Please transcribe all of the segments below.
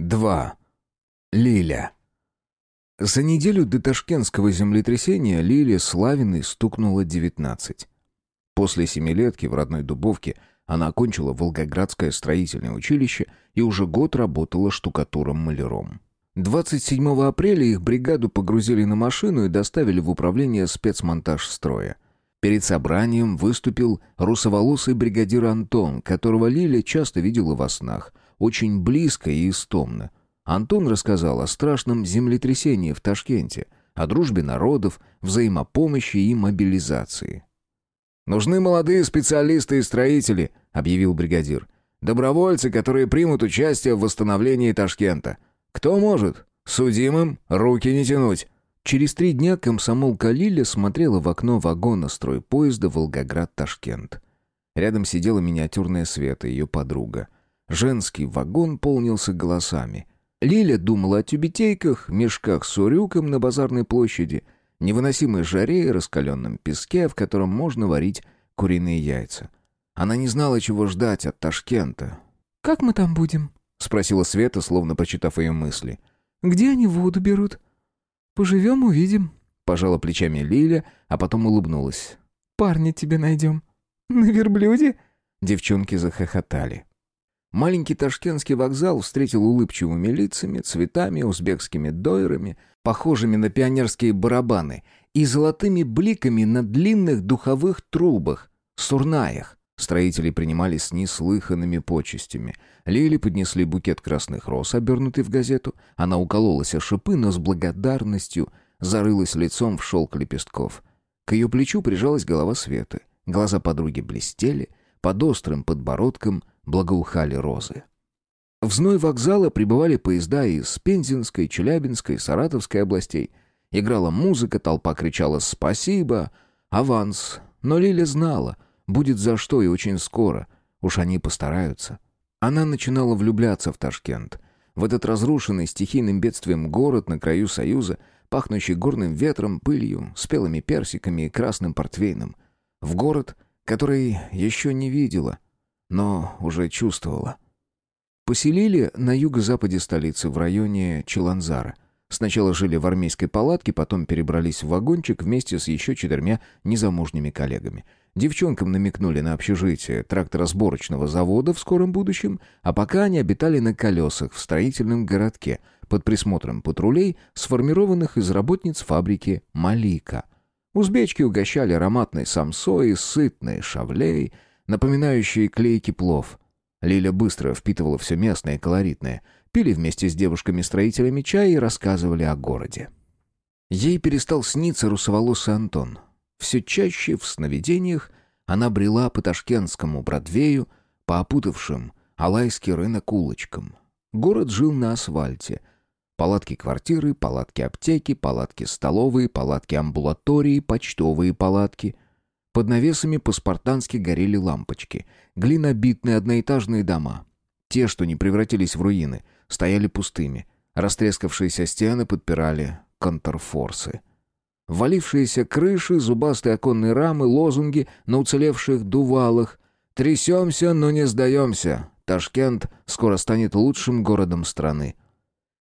2. Лиля. За неделю до ташкентского землетрясения Лиле Славиной стукнуло 19. После семилетки в родной Дубовке она окончила Волгоградское строительное училище и уже год работала штукатуром-маляром. 27 апреля их бригаду погрузили на машину и доставили в управление спецмонтаж строя. Перед собранием выступил русоволосый бригадир Антон, которого Лиля часто видела во снах – очень близко и истомно. Антон рассказал о страшном землетрясении в Ташкенте, о дружбе народов, взаимопомощи и мобилизации. «Нужны молодые специалисты и строители», — объявил бригадир. «Добровольцы, которые примут участие в восстановлении Ташкента. Кто может? Судимым руки не тянуть». Через три дня комсомолка Лиля смотрела в окно вагона стройпоезда «Волгоград-Ташкент». Рядом сидела миниатюрная Света, ее подруга. Женский вагон полнился голосами. Лиля думала о тюбетейках, мешках с урюком на базарной площади, невыносимой жаре и раскаленном песке, в котором можно варить куриные яйца. Она не знала, чего ждать от Ташкента. «Как мы там будем?» — спросила Света, словно прочитав ее мысли. «Где они воду берут?» «Поживем, увидим», — пожала плечами Лиля, а потом улыбнулась. «Парня тебе найдем». «На верблюде?» Девчонки захохотали. Маленький ташкентский вокзал встретил улыбчивыми лицами, цветами, узбекскими дойрами, похожими на пионерские барабаны, и золотыми бликами на длинных духовых трубах, сурнаях. Строители принимали с неслыханными почестями. Лили поднесли букет красных роз, обернутый в газету. Она укололась о шипы, но с благодарностью зарылась лицом в шелк лепестков. К ее плечу прижалась голова Светы. Глаза подруги блестели, под острым подбородком — благоухали розы. В зной вокзала прибывали поезда из Пензенской, Челябинской, Саратовской областей. Играла музыка, толпа кричала «Спасибо!» «Аванс!» Но Лиля знала, будет за что и очень скоро. Уж они постараются. Она начинала влюбляться в Ташкент. В этот разрушенный стихийным бедствием город на краю Союза, пахнущий горным ветром, пылью, спелыми персиками и красным портвейном. В город, который еще не видела, но уже чувствовала. Поселили на юго-западе столицы, в районе Челанзара. Сначала жили в армейской палатке, потом перебрались в вагончик вместе с еще четырьмя незамужними коллегами. Девчонкам намекнули на общежитие тракторосборочного завода в скором будущем, а пока они обитали на колесах в строительном городке под присмотром патрулей, сформированных из работниц фабрики «Малика». Узбечки угощали ароматной самсой, сытной шавлей — напоминающие клейкий плов. Лиля быстро впитывала все местное и колоритное. Пили вместе с девушками-строителями чай и рассказывали о городе. Ей перестал сниться русоволосый Антон. Все чаще в сновидениях она брела по ташкентскому Бродвею, по опутавшим Алайский рынок улочкам. Город жил на асфальте. Палатки-квартиры, палатки-аптеки, палатки-столовые, палатки-амбулатории, почтовые палатки — под навесами по-спартански горели лампочки. Глинобитные одноэтажные дома. Те, что не превратились в руины, стояли пустыми. Растрескавшиеся стены подпирали контрфорсы. Валившиеся крыши, зубастые оконные рамы, лозунги на уцелевших дувалах. «Трясемся, но не сдаемся. Ташкент скоро станет лучшим городом страны».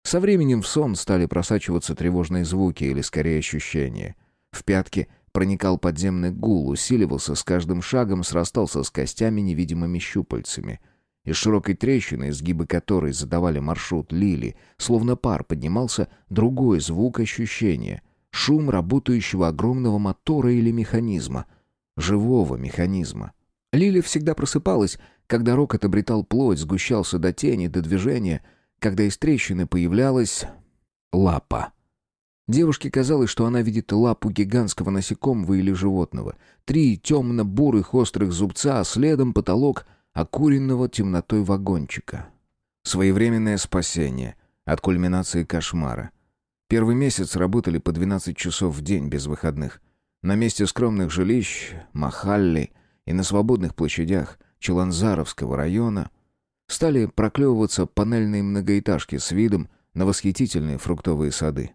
Со временем в сон стали просачиваться тревожные звуки или, скорее, ощущения. В пятки Проникал подземный гул, усиливался с каждым шагом, срастался с костями невидимыми щупальцами. Из широкой трещины, изгибы которой задавали маршрут Лили, словно пар поднимался другой звук ощущения. Шум работающего огромного мотора или механизма. Живого механизма. Лили всегда просыпалась, когда рокот обретал плоть, сгущался до тени, до движения, когда из трещины появлялась лапа. Девушке казалось, что она видит лапу гигантского насекомого или животного. Три темно-бурых острых зубца, а следом потолок окуренного темнотой вагончика. Своевременное спасение от кульминации кошмара. Первый месяц работали по 12 часов в день без выходных. На месте скромных жилищ, Махалли и на свободных площадях Челанзаровского района стали проклевываться панельные многоэтажки с видом на восхитительные фруктовые сады.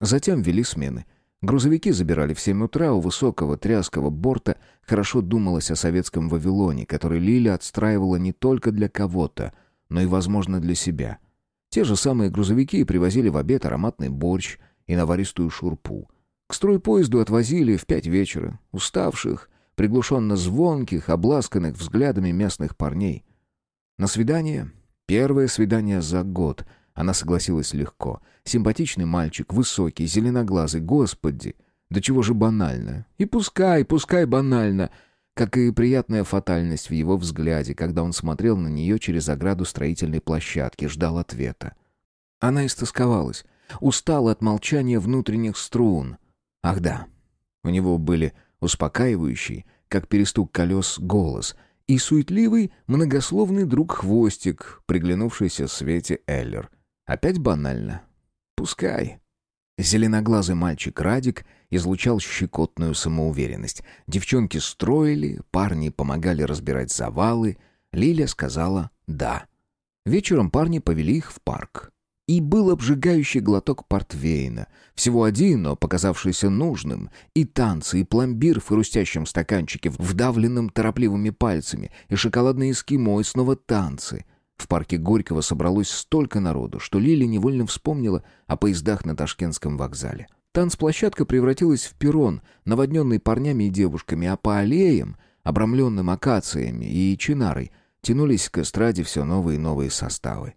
Затем вели смены. Грузовики забирали в семь утра, у высокого тряского борта хорошо думалось о советском Вавилоне, который Лиля отстраивала не только для кого-то, но и, возможно, для себя. Те же самые грузовики привозили в обед ароматный борщ и наваристую шурпу. К стройпоезду отвозили в пять вечера, уставших, приглушенно звонких, обласканных взглядами местных парней. На свидание, первое свидание за год, она согласилась легко. Симпатичный мальчик, высокий, зеленоглазый, господи, да чего же банально. И пускай, пускай банально, как и приятная фатальность в его взгляде, когда он смотрел на нее через ограду строительной площадки, ждал ответа. Она истосковалась, устала от молчания внутренних струн. Ах да, у него были успокаивающий, как перестук колес, голос и суетливый, многословный друг-хвостик, приглянувшийся Свете Эллер. Опять банально. Пускай. Зеленоглазый мальчик Радик излучал щекотную самоуверенность. Девчонки строили, парни помогали разбирать завалы. Лиля сказала «да». Вечером парни повели их в парк. И был обжигающий глоток портвейна. Всего один, но показавшийся нужным. И танцы, и пломбир в хрустящем стаканчике, вдавленном торопливыми пальцами, и шоколадные эскимо, и снова танцы. В парке Горького собралось столько народу, что Лили невольно вспомнила о поездах на Ташкентском вокзале. Танцплощадка превратилась в перрон, наводненный парнями и девушками, а по аллеям, обрамленным акациями и чинарой, тянулись к эстраде все новые и новые составы.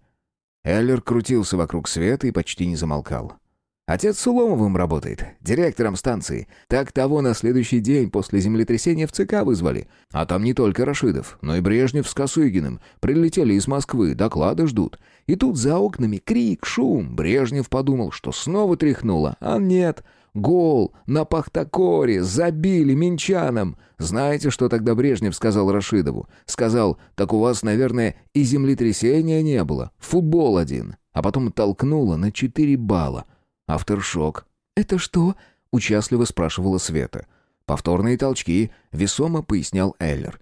Эллер крутился вокруг света и почти не замолкал. Отец с Уломовым работает, директором станции. Так того на следующий день после землетрясения в ЦК вызвали. А там не только Рашидов, но и Брежнев с Косыгиным. Прилетели из Москвы, доклады ждут. И тут за окнами крик, шум. Брежнев подумал, что снова тряхнуло. А нет, гол на Пахтакоре, забили минчанам. Знаете, что тогда Брежнев сказал Рашидову? Сказал, так у вас, наверное, и землетрясения не было. Футбол один. А потом толкнуло на четыре балла. Авторшок. «Это что?» — участливо спрашивала Света. «Повторные толчки», — весомо пояснял Эллер.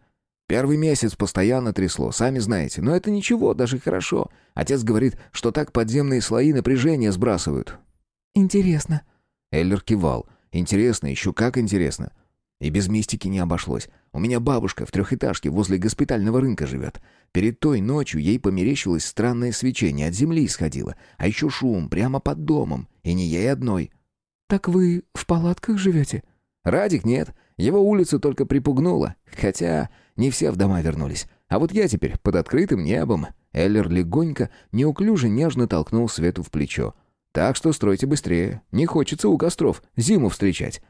«Первый месяц постоянно трясло, сами знаете, но это ничего, даже хорошо. Отец говорит, что так подземные слои напряжения сбрасывают». «Интересно». Эллер кивал. «Интересно, еще как интересно. И без мистики не обошлось. У меня бабушка в трехэтажке возле госпитального рынка живет. Перед той ночью ей померещилось странное свечение, от земли исходило. А еще шум прямо под домом. И не ей одной. «Так вы в палатках живете?» «Радик нет. Его улицу только припугнуло. Хотя не все в дома вернулись. А вот я теперь под открытым небом». Эллер легонько, неуклюже, нежно толкнул Свету в плечо. «Так что стройте быстрее. Не хочется у костров зиму встречать.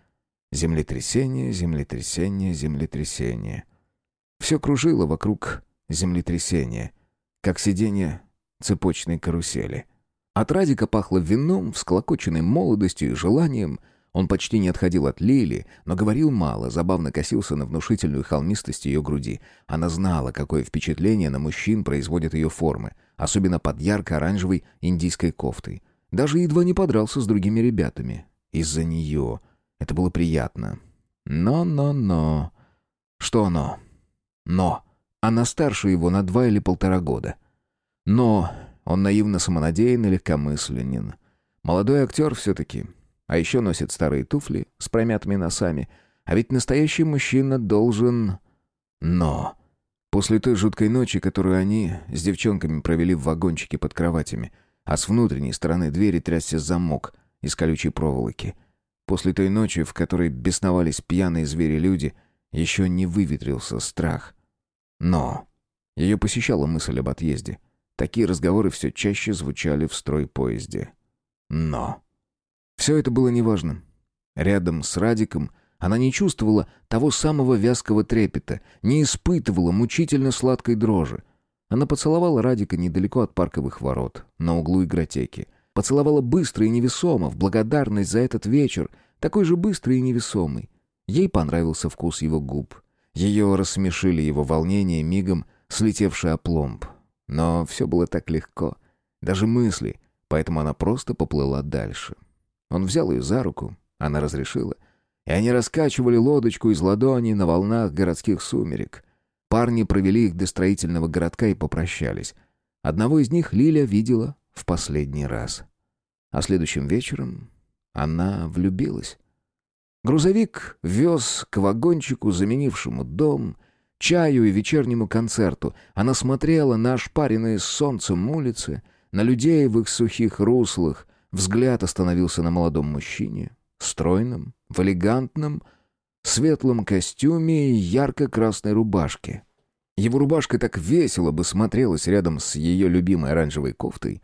Землетрясение, землетрясение, землетрясение. Все кружило вокруг землетрясения, как сиденье цепочной карусели. От Радика пахло вином, всклокоченной молодостью и желанием. Он почти не отходил от Лили, но говорил мало, забавно косился на внушительную холмистость ее груди. Она знала, какое впечатление на мужчин производят ее формы, особенно под ярко-оранжевой индийской кофтой. Даже едва не подрался с другими ребятами. Из-за нее... Это было приятно. Но-но-но... Что но? Но. Она старше его на два или полтора года. Но он наивно самонадеян и легкомысленен. Молодой актер все-таки. А еще носит старые туфли с промятыми носами. А ведь настоящий мужчина должен... Но... После той жуткой ночи, которую они с девчонками провели в вагончике под кроватями, а с внутренней стороны двери трясся замок из колючей проволоки — После той ночи, в которой бесновались пьяные звери-люди, еще не выветрился страх. Но ее посещала мысль об отъезде. Такие разговоры все чаще звучали в стройпоезде. Но... Все это было неважно. Рядом с Радиком она не чувствовала того самого вязкого трепета, не испытывала мучительно сладкой дрожи. Она поцеловала Радика недалеко от парковых ворот, на углу игротеки. Поцеловала быстро и невесомо, в благодарность за этот вечер, такой же быстрый и невесомый. Ей понравился вкус его губ. Ее рассмешили его волнение, мигом слетевший опломб. Но все было так легко. Даже мысли, поэтому она просто поплыла дальше. Он взял ее за руку, она разрешила. И они раскачивали лодочку из ладони на волнах городских сумерек. Парни провели их до строительного городка и попрощались. Одного из них Лиля видела в последний раз. А следующим вечером она влюбилась. Грузовик вез к вагончику, заменившему дом, чаю и вечернему концерту. Она смотрела на ошпаренные солнцем улицы, на людей в их сухих руслах, взгляд остановился на молодом мужчине, стройном, в элегантном, светлом костюме и ярко-красной рубашке. Его рубашка так весело бы смотрелась рядом с ее любимой оранжевой кофтой.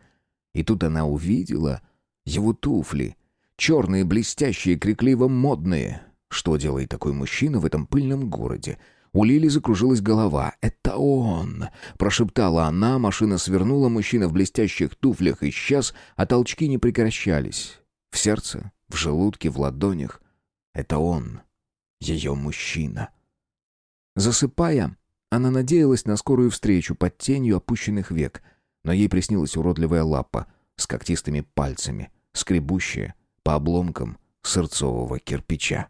И тут она увидела его туфли, черные, блестящие, крикливо модные. Что делает такой мужчина в этом пыльном городе? У Лили закружилась голова. «Это он!» — прошептала она, машина свернула, мужчина в блестящих туфлях исчез, а толчки не прекращались. В сердце, в желудке, в ладонях. Это он, ее мужчина. Засыпая, она надеялась на скорую встречу под тенью опущенных век, но ей приснилась уродливая лапа с когтистыми пальцами, скребущая по обломкам сырцового кирпича.